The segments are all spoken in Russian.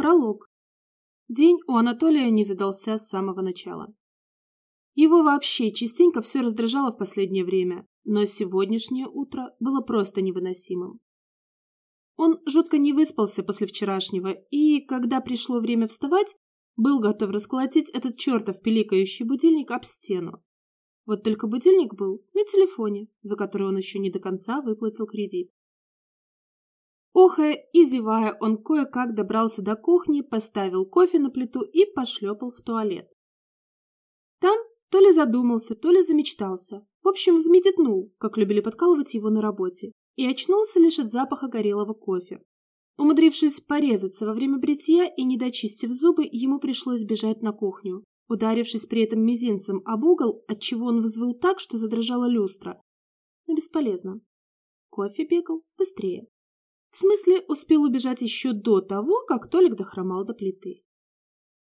Пролог. День у Анатолия не задался с самого начала. Его вообще частенько все раздражало в последнее время, но сегодняшнее утро было просто невыносимым. Он жутко не выспался после вчерашнего, и, когда пришло время вставать, был готов расколотить этот чертов пиликающий будильник об стену. Вот только будильник был на телефоне, за который он еще не до конца выплатил кредит. Охая и зевая, он кое-как добрался до кухни, поставил кофе на плиту и пошлепал в туалет. Там то ли задумался, то ли замечтался. В общем, взмедетнул, как любили подкалывать его на работе, и очнулся лишь от запаха горелого кофе. Умудрившись порезаться во время бритья и не дочистив зубы, ему пришлось бежать на кухню, ударившись при этом мизинцем об угол, отчего он взвыл так, что задрожала люстра. Но бесполезно. Кофе бегал быстрее. В смысле, успел убежать еще до того, как Толик дохромал до плиты.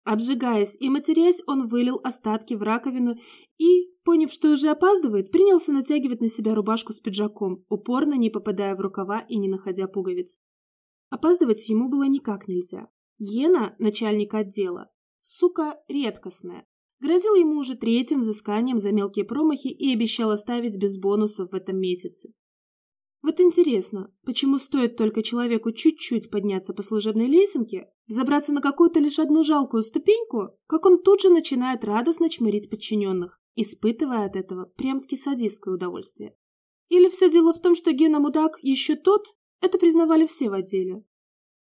Обжигаясь и матерясь, он вылил остатки в раковину и, поняв, что уже опаздывает, принялся натягивать на себя рубашку с пиджаком, упорно не попадая в рукава и не находя пуговиц. Опаздывать ему было никак нельзя. Гена, начальник отдела, сука редкостная, грозил ему уже третьим взысканием за мелкие промахи и обещал оставить без бонусов в этом месяце. Вот интересно, почему стоит только человеку чуть-чуть подняться по служебной лесенке, забраться на какую-то лишь одну жалкую ступеньку, как он тут же начинает радостно чмырить подчиненных, испытывая от этого прям-таки садистское удовольствие. Или все дело в том, что Гена мудак еще тот, это признавали все в отделе.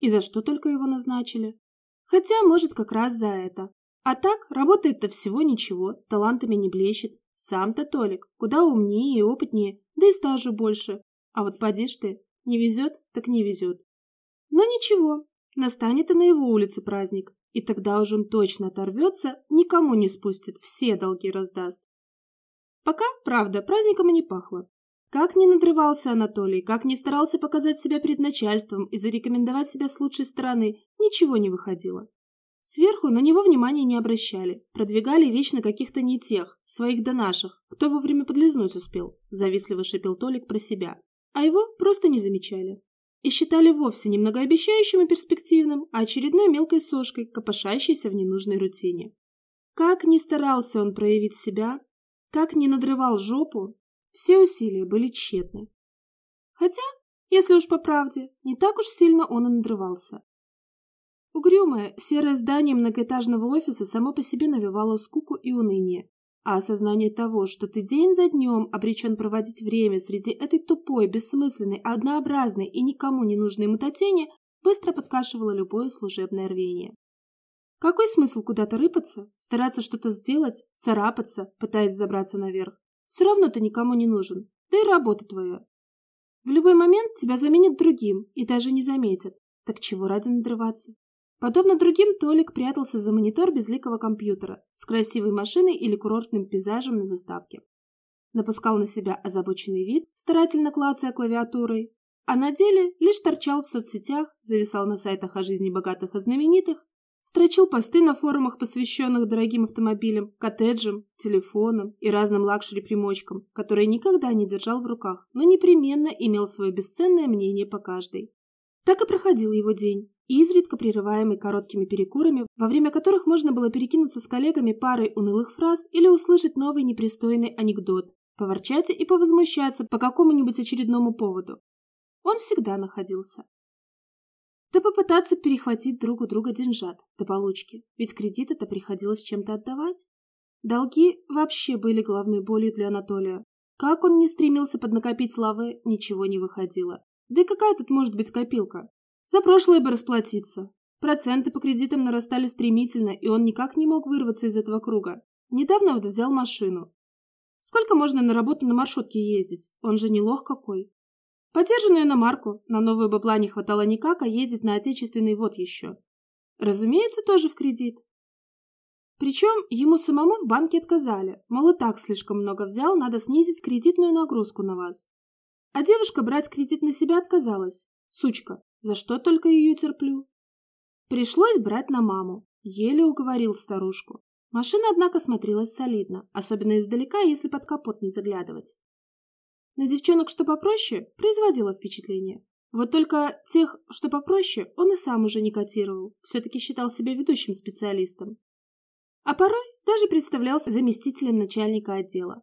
И за что только его назначили? Хотя, может, как раз за это. А так, работает-то всего ничего, талантами не блещет. Сам-то Толик, куда умнее и опытнее, да и стажу больше. А вот поди ж ты, не везет, так не везет. Но ничего, настанет и на его улице праздник, и тогда уж он точно оторвется, никому не спустит, все долги раздаст. Пока, правда, праздником и не пахло. Как ни надрывался Анатолий, как ни старался показать себя перед начальством и зарекомендовать себя с лучшей стороны, ничего не выходило. Сверху на него внимания не обращали, продвигали вечно каких-то не тех, своих да наших, кто вовремя подлизнуть успел, завистливо шипел Толик про себя а его просто не замечали. И считали вовсе не многообещающим и перспективным, а очередной мелкой сошкой, копошащейся в ненужной рутине. Как ни старался он проявить себя, как ни надрывал жопу, все усилия были тщетны. Хотя, если уж по правде, не так уж сильно он и надрывался. Угрюмое, серое здание многоэтажного офиса само по себе навевало скуку и уныние, а осознание того, что ты день за днем обречен проводить время среди этой тупой, бессмысленной, однообразной и никому не нужной мутатени, быстро подкашивало любое служебное рвение. Какой смысл куда-то рыпаться, стараться что-то сделать, царапаться, пытаясь забраться наверх? Все равно ты никому не нужен, да и работа твоя. В любой момент тебя заменят другим и даже не заметят. Так чего ради надрываться? Подобно другим, Толик прятался за монитор безликого компьютера с красивой машиной или курортным пейзажем на заставке. Напускал на себя озабоченный вид, старательно клацая клавиатурой, а на деле лишь торчал в соцсетях, зависал на сайтах о жизни богатых и знаменитых, строчил посты на форумах, посвященных дорогим автомобилям, коттеджам, телефонам и разным лакшери-примочкам, которые никогда не держал в руках, но непременно имел свое бесценное мнение по каждой. Так и проходил его день, изредка прерываемый короткими перекурами, во время которых можно было перекинуться с коллегами парой унылых фраз или услышать новый непристойный анекдот, поворчать и повозмущаться по какому-нибудь очередному поводу. Он всегда находился. Да попытаться перехватить друг у друга деньжат до получки, ведь кредиты-то приходилось чем-то отдавать. Долги вообще были главной болью для Анатолия. Как он не стремился поднакопить славы, ничего не выходило. Да и какая тут может быть копилка? За прошлое бы расплатиться. Проценты по кредитам нарастали стремительно, и он никак не мог вырваться из этого круга. Недавно вот взял машину. Сколько можно на работу на маршрутке ездить? Он же не лох какой. Подержанную на марку, на новую бабла не хватало никак, а ездить на отечественный вот еще. Разумеется, тоже в кредит. Причем ему самому в банке отказали, мол, и так слишком много взял, надо снизить кредитную нагрузку на вас. А девушка брать кредит на себя отказалась. Сучка. За что только ее терплю? Пришлось брать на маму. Еле уговорил старушку. Машина, однако, смотрелась солидно, особенно издалека, если под капот не заглядывать. На девчонок, что попроще, производило впечатление. Вот только тех, что попроще, он и сам уже не котировал, все-таки считал себя ведущим специалистом. А порой даже представлялся заместителем начальника отдела.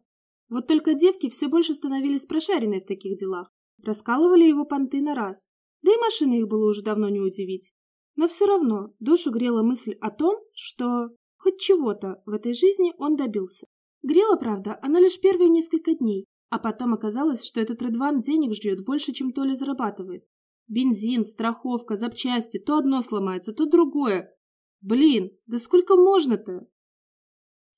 Вот только девки все больше становились прошаренной в таких делах, раскалывали его понты на раз, да и машины их было уже давно не удивить. Но все равно душу грела мысль о том, что хоть чего-то в этой жизни он добился. Грела, правда, она лишь первые несколько дней, а потом оказалось, что этот Редван денег ждет больше, чем Толя зарабатывает. Бензин, страховка, запчасти, то одно сломается, то другое. Блин, да сколько можно-то?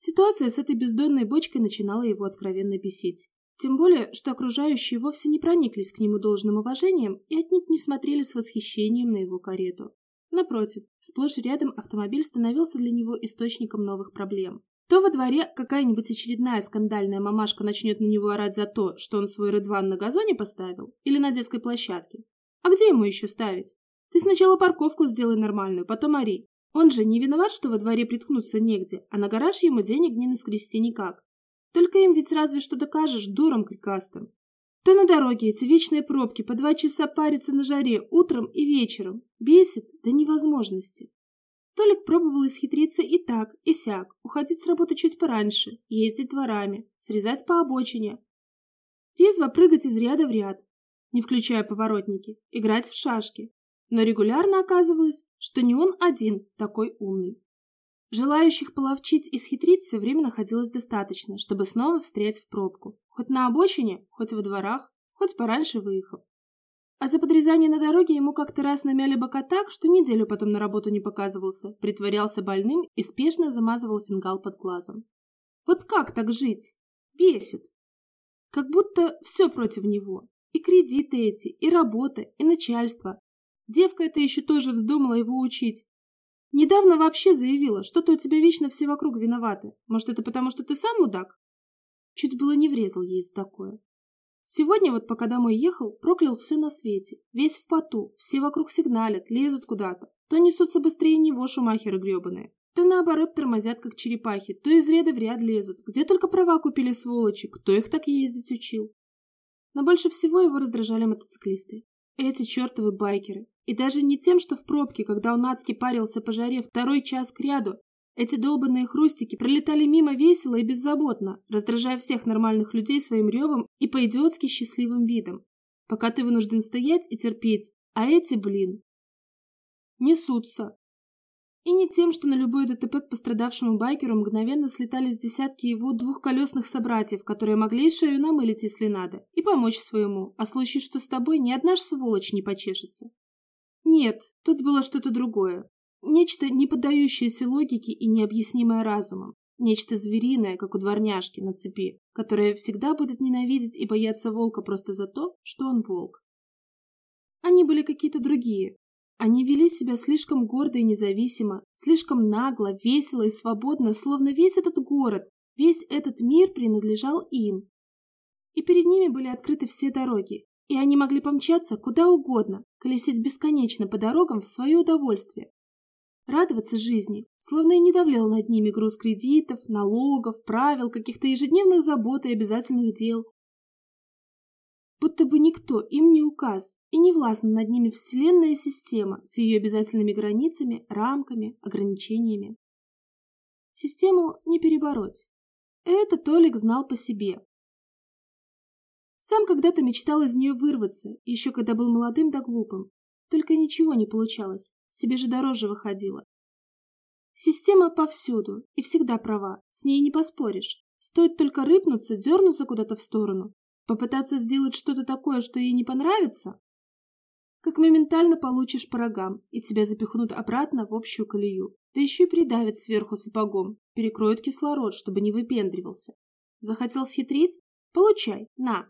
Ситуация с этой бездонной бочкой начинала его откровенно бесить. Тем более, что окружающие вовсе не прониклись к нему должным уважением и отнюдь не смотрели с восхищением на его карету. Напротив, сплошь рядом автомобиль становился для него источником новых проблем. То во дворе какая-нибудь очередная скандальная мамашка начнет на него орать за то, что он свой Редван на газоне поставил или на детской площадке. А где ему еще ставить? Ты сначала парковку сделай нормальную, потом ори. Он же не виноват, что во дворе приткнуться негде, а на гараж ему денег не наскрести никак. Только им ведь разве что докажешь дурам крикастым. То на дороге эти вечные пробки по два часа парятся на жаре утром и вечером. Бесит до невозможности. Толик пробовал исхитриться и так, и сяк, уходить с работы чуть пораньше, ездить дворами, срезать по обочине. Резво прыгать из ряда в ряд, не включая поворотники, играть в шашки. Но регулярно оказывалось, что не он один такой умный. Желающих половчить и схитрить все время находилось достаточно, чтобы снова встрять в пробку. Хоть на обочине, хоть во дворах, хоть пораньше выехав. А за подрезание на дороге ему как-то раз намяли бока так, что неделю потом на работу не показывался, притворялся больным и спешно замазывал фингал под глазом. Вот как так жить? Бесит. Как будто все против него. И кредиты эти, и работа, и начальство. Девка это еще тоже вздумала его учить, Недавно вообще заявила, что-то у тебя вечно все вокруг виноваты. Может, это потому, что ты сам мудак? Чуть было не врезал ей за такое. Сегодня вот, пока домой ехал, проклял все на свете. Весь в поту, все вокруг сигналят, лезут куда-то. То несутся быстрее него шумахеры гребаные, то наоборот тормозят, как черепахи, то из ряда в ряд лезут. Где только права купили сволочи, кто их так ездить учил? Но больше всего его раздражали мотоциклисты. Эти чертовы байкеры. И даже не тем, что в пробке, когда он адски парился по жаре второй час к ряду, эти долбанные хрустики пролетали мимо весело и беззаботно, раздражая всех нормальных людей своим ревом и по-идиотски счастливым видом. Пока ты вынужден стоять и терпеть, а эти, блин, несутся. И не тем, что на любой ДТП к пострадавшему байкеру мгновенно слетались десятки его двухколесных собратьев, которые могли шею намылить, если надо, и помочь своему, а случай, что с тобой ни одна ж сволочь не почешется. Нет, тут было что-то другое. Нечто, не поддающееся логике и необъяснимое разумом. Нечто звериное, как у дворняжки на цепи, которое всегда будет ненавидеть и бояться волка просто за то, что он волк. Они были какие-то другие. Они вели себя слишком гордо и независимо, слишком нагло, весело и свободно, словно весь этот город, весь этот мир принадлежал им. И перед ними были открыты все дороги, и они могли помчаться куда угодно, колесить бесконечно по дорогам в свое удовольствие. Радоваться жизни, словно и не давлел над ними груз кредитов, налогов, правил, каких-то ежедневных забот и обязательных дел. Будто бы никто им не указ, и не властна над ними вселенная система с ее обязательными границами, рамками, ограничениями. Систему не перебороть. Это Толик знал по себе, сам когда-то мечтал из нее вырваться, еще когда был молодым да глупым. Только ничего не получалось, себе же дороже выходило. Система повсюду и всегда права, с ней не поспоришь. Стоит только рыпнуться, дернуться куда-то в сторону, попытаться сделать что-то такое, что ей не понравится, как моментально получишь по рогам, и тебя запихнут обратно в общую колею. Да еще и придавят сверху сапогом, перекроют кислород, чтобы не выпендривался. Захотел схитрить? Получай, на,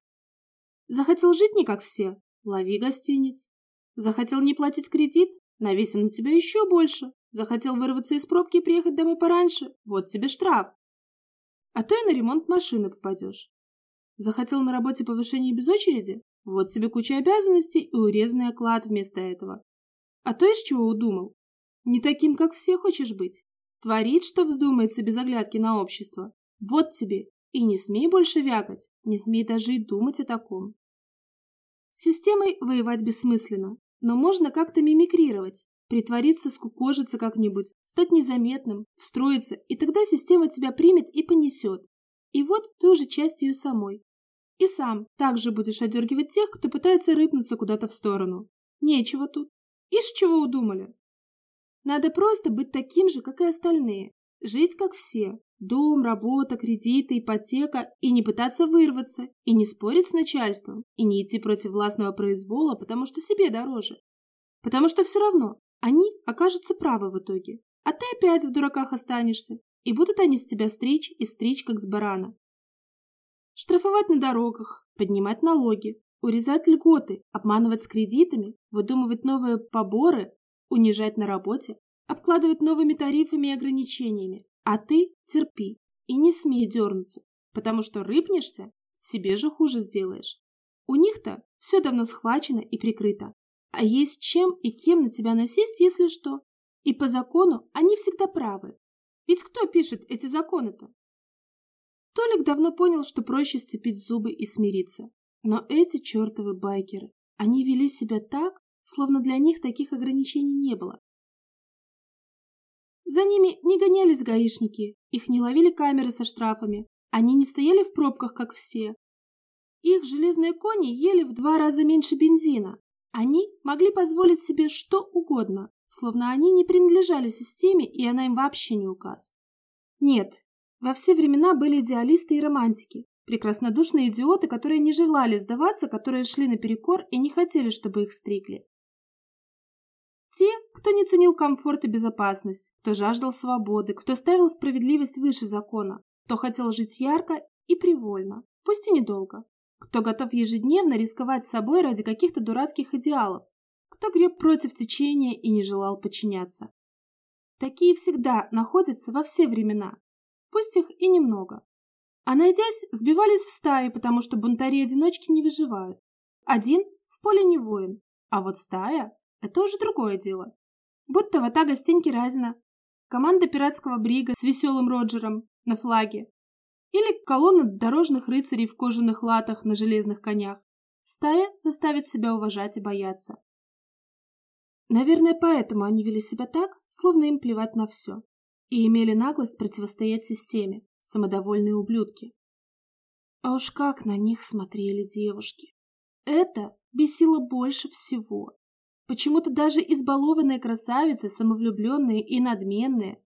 Захотел жить не как все? Лови гостиниц. Захотел не платить кредит? Навесим на тебя еще больше. Захотел вырваться из пробки и приехать домой пораньше? Вот тебе штраф. А то и на ремонт машины попадешь. Захотел на работе повышение без очереди? Вот тебе куча обязанностей и урезанный оклад вместо этого. А то из чего удумал? Не таким, как все хочешь быть. Творить, что вздумается без оглядки на общество. Вот тебе и не смей больше вякать, не смей даже и думать о таком. С системой воевать бессмысленно, но можно как-то мимикрировать, притвориться, скукожиться как-нибудь, стать незаметным, встроиться, и тогда система тебя примет и понесет. И вот ты уже часть ее самой. И сам также будешь одергивать тех, кто пытается рыпнуться куда-то в сторону. Нечего тут. Ишь, чего удумали? Надо просто быть таким же, как и остальные. Жить, как все. Дом, работа, кредиты, ипотека. И не пытаться вырваться. И не спорить с начальством. И не идти против властного произвола, потому что себе дороже. Потому что все равно они окажутся правы в итоге. А ты опять в дураках останешься. И будут они с тебя стричь и стричь, как с барана. Штрафовать на дорогах, поднимать налоги, урезать льготы, обманывать с кредитами, выдумывать новые поборы, унижать на работе, обкладывать новыми тарифами и ограничениями. А ты терпи и не смей дернуться, потому что рыпнешься, себе же хуже сделаешь. У них-то все давно схвачено и прикрыто. А есть чем и кем на тебя насесть, если что. И по закону они всегда правы. Ведь кто пишет эти законы-то? Толик давно понял, что проще сцепить зубы и смириться. Но эти чертовы байкеры, они вели себя так, словно для них таких ограничений не было. За ними не гонялись гаишники, их не ловили камеры со штрафами, они не стояли в пробках, как все. Их железные кони ели в два раза меньше бензина. Они могли позволить себе что угодно, словно они не принадлежали системе, и она им вообще не указ. Нет, во все времена были идеалисты и романтики, прекраснодушные идиоты, которые не желали сдаваться, которые шли наперекор и не хотели, чтобы их стригли. Те, кто не ценил комфорт и безопасность, кто жаждал свободы, кто ставил справедливость выше закона, кто хотел жить ярко и привольно, пусть и недолго, кто готов ежедневно рисковать собой ради каких-то дурацких идеалов, кто греб против течения и не желал подчиняться. Такие всегда находятся во все времена, пусть их и немного. А найдясь, сбивались в стаи, потому что бунтари-одиночки не выживают. Один в поле не воин, а вот стая это уже другое дело. Будто ватага Стеньки Разина, команда пиратского брига с веселым Роджером на флаге или колонна дорожных рыцарей в кожаных латах на железных конях. Стая заставит себя уважать и бояться. Наверное, поэтому они вели себя так, словно им плевать на все, и имели наглость противостоять системе, самодовольные ублюдки. А уж как на них смотрели девушки. Это бесило больше всего. Почему-то даже избалованные красавицы, самовлюбленные и надменные,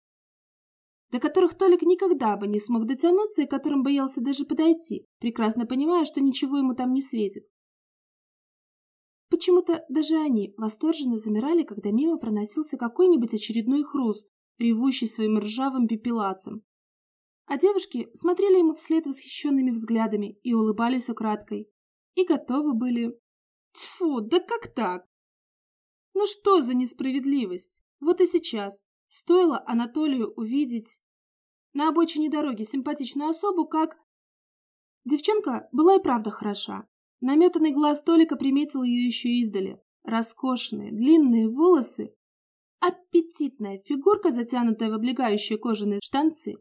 до которых Толик никогда бы не смог дотянуться и которым боялся даже подойти, прекрасно понимая, что ничего ему там не светит. Почему-то даже они восторженно замирали, когда мимо проносился какой-нибудь очередной хруст, ревущий своим ржавым пепелацем. А девушки смотрели ему вслед восхищенными взглядами и улыбались украдкой. И готовы были... Тьфу, да как так? Ну что за несправедливость? Вот и сейчас. Стоило Анатолию увидеть на обочине дороги симпатичную особу, как... Девчонка была и правда хороша. Наметанный глаз Толика приметил ее еще издали. Роскошные, длинные волосы, аппетитная фигурка, затянутая в облегающие кожаные штанцы,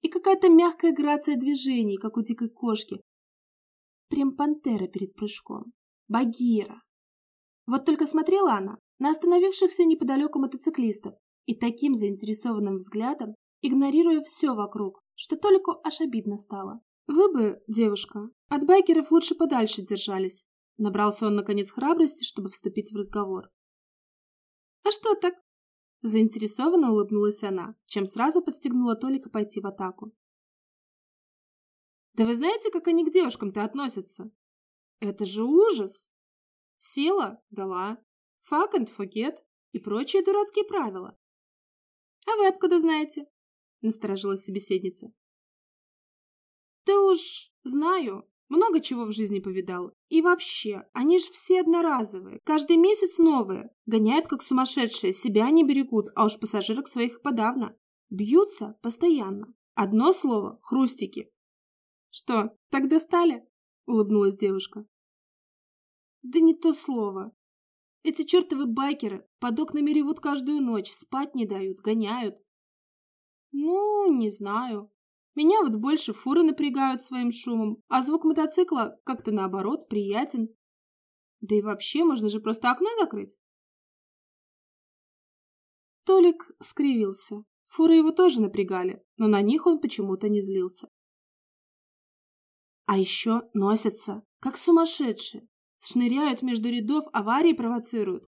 и какая-то мягкая грация движений, как у дикой кошки. Прям пантера перед прыжком. Багира. Вот только смотрела она на остановившихся неподалеку мотоциклистов и таким заинтересованным взглядом, игнорируя все вокруг, что только аж обидно стало. «Вы бы, девушка, от байкеров лучше подальше держались», набрался он, наконец, храбрости, чтобы вступить в разговор. «А что так?» Заинтересованно улыбнулась она, чем сразу подстегнула Толика пойти в атаку. «Да вы знаете, как они к девушкам-то относятся? Это же ужас! Села, дала, fuck and forget и прочие дурацкие правила. А вы откуда знаете? Насторожилась собеседница. Да уж, знаю. Много чего в жизни повидал. И вообще, они же все одноразовые. Каждый месяц новые. Гоняют как сумасшедшие, себя не берегут, а уж пассажирок своих подавно. Бьются постоянно. Одно слово – хрустики. Что, так достали? Улыбнулась девушка. Да не то слово. Эти чертовы байкеры под окнами ревут каждую ночь, спать не дают, гоняют. Ну, не знаю. Меня вот больше фуры напрягают своим шумом, а звук мотоцикла как-то наоборот приятен. Да и вообще, можно же просто окно закрыть. Толик скривился. Фуры его тоже напрягали, но на них он почему-то не злился. А еще носятся, как сумасшедшие. Шныряют между рядов, аварии провоцируют.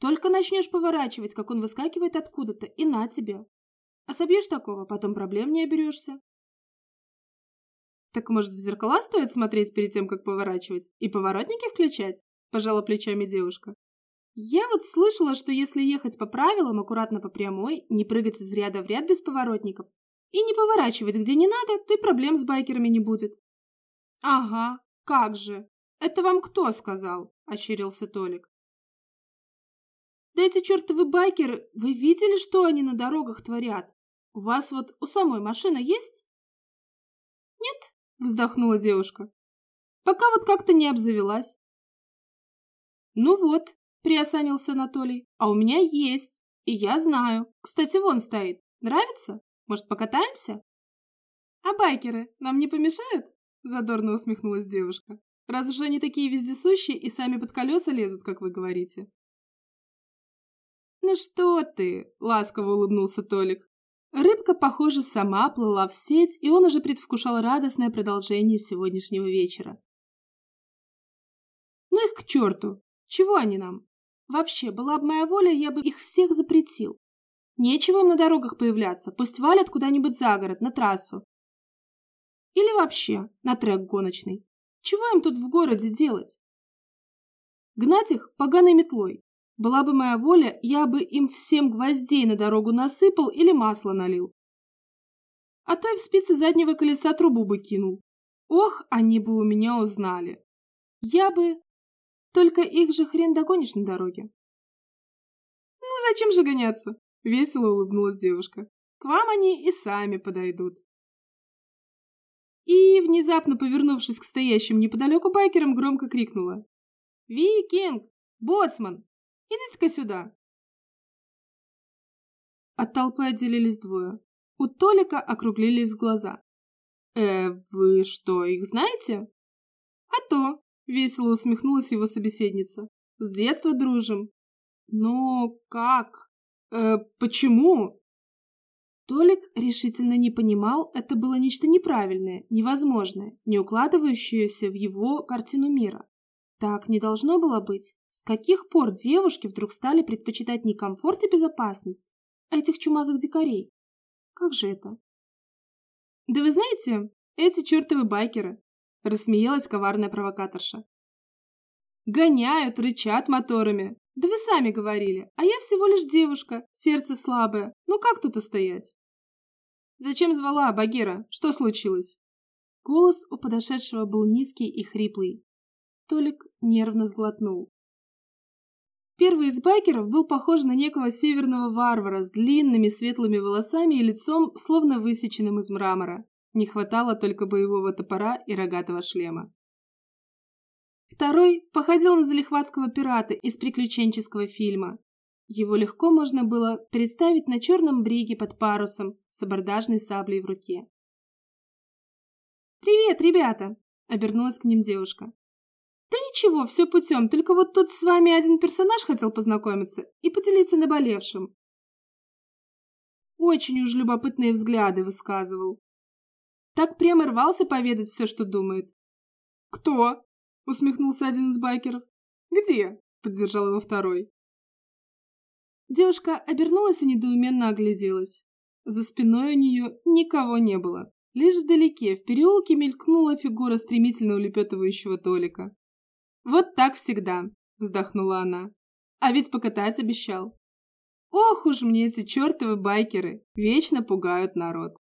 Только начнешь поворачивать, как он выскакивает откуда-то, и на тебе. А собьешь такого, потом проблем не оберешься. Так может в зеркала стоит смотреть перед тем, как поворачивать? И поворотники включать? Пожала плечами девушка. Я вот слышала, что если ехать по правилам, аккуратно по прямой, не прыгать из ряда в ряд без поворотников и не поворачивать где не надо, то и проблем с байкерами не будет. Ага, как же. Это вам кто сказал? Ощерился Толик. Да эти чертовы байкеры, вы видели, что они на дорогах творят? У вас вот у самой машина есть? Нет, вздохнула девушка. Пока вот как-то не обзавелась. Ну вот, приосанился Анатолий, а у меня есть, и я знаю. Кстати, вон стоит. Нравится? Может, покатаемся? А байкеры нам не помешают? Задорно усмехнулась девушка. Раз уж они такие вездесущие и сами под колеса лезут, как вы говорите. «Ну что ты?» – ласково улыбнулся Толик. Рыбка, похоже, сама плыла в сеть, и он уже предвкушал радостное продолжение сегодняшнего вечера. Ну их к черту! Чего они нам? Вообще, была бы моя воля, я бы их всех запретил. Нечего им на дорогах появляться, пусть валят куда-нибудь за город, на трассу. Или вообще на трек гоночный. Чего им тут в городе делать? Гнать их поганой метлой. Была бы моя воля, я бы им всем гвоздей на дорогу насыпал или масло налил. А то и в спицы заднего колеса трубу бы кинул. Ох, они бы у меня узнали. Я бы... Только их же хрен догонишь на дороге. Ну зачем же гоняться? Весело улыбнулась девушка. К вам они и сами подойдут. И, внезапно повернувшись к стоящим неподалеку байкерам, громко крикнула. «Викинг! Боцман! Идите-ка сюда!» От толпы отделились двое. У Толика округлились глаза. «Э, вы что, их знаете?» «А то!» — весело усмехнулась его собеседница. «С детства дружим». «Но как? Э, почему?» Толик решительно не понимал, это было нечто неправильное, невозможное, не укладывающееся в его картину мира. Так не должно было быть. С каких пор девушки вдруг стали предпочитать не комфорт и безопасность, а этих чумазых дикарей? Как же это? Да вы знаете, эти чертовы байкеры, рассмеялась коварная провокаторша. Гоняют, рычат моторами. Да вы сами говорили, а я всего лишь девушка, сердце слабое. Ну как тут устоять? Зачем звала, Багира? Что случилось? Голос у подошедшего был низкий и хриплый. Толик нервно сглотнул. Первый из байкеров был похож на некого северного варвара с длинными светлыми волосами и лицом, словно высеченным из мрамора. Не хватало только боевого топора и рогатого шлема. Второй походил на залихватского пирата из приключенческого фильма. Его легко можно было представить на черном бриге под парусом с абордажной саблей в руке. «Привет, ребята!» – обернулась к ним девушка. «Да ничего, все путем, только вот тут с вами один персонаж хотел познакомиться и поделиться наболевшим». Очень уж любопытные взгляды высказывал. Так прямо рвался поведать все, что думает. «Кто?» – усмехнулся один из байкеров. «Где?» – поддержал его второй. Девушка обернулась и недоуменно огляделась. За спиной у нее никого не было. Лишь вдалеке, в переулке, мелькнула фигура стремительно улепетывающего Толика. «Вот так всегда», — вздохнула она. «А ведь покатать обещал». «Ох уж мне эти чертовы байкеры! Вечно пугают народ».